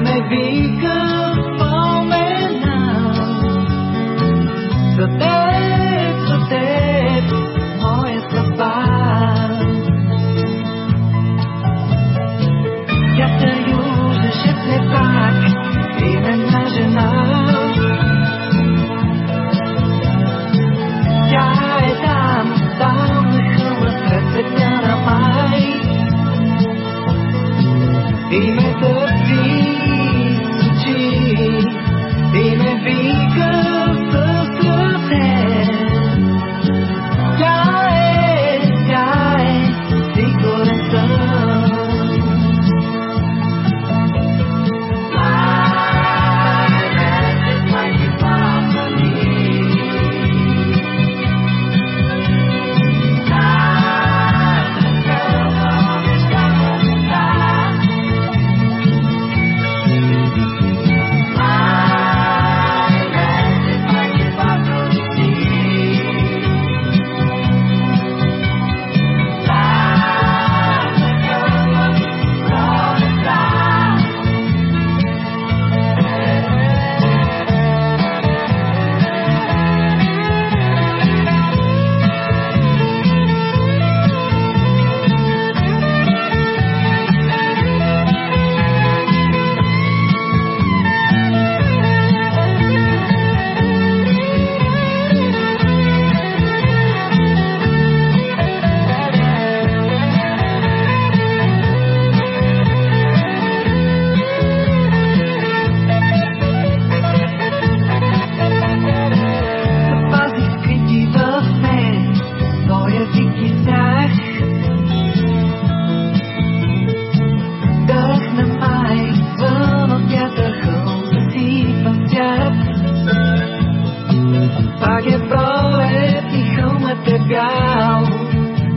да ме вика спомена за теб, за теб, моя съдба. Тя се южеше все пак, именна жена. Тя е там, там на сред цветя на май. И ме търси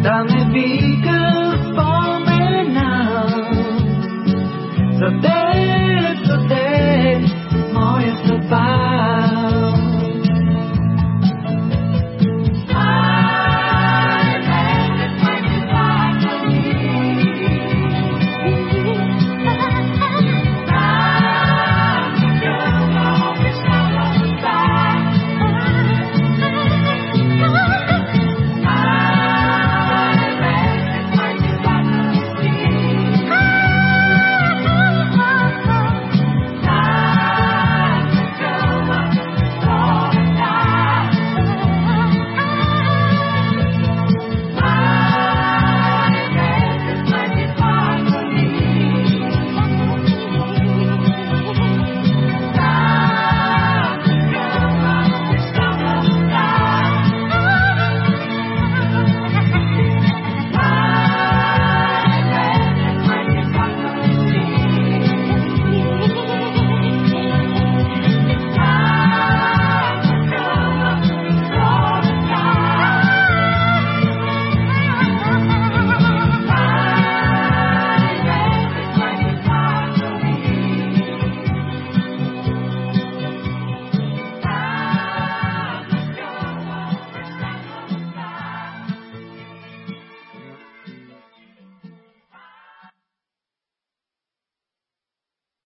Dame vida.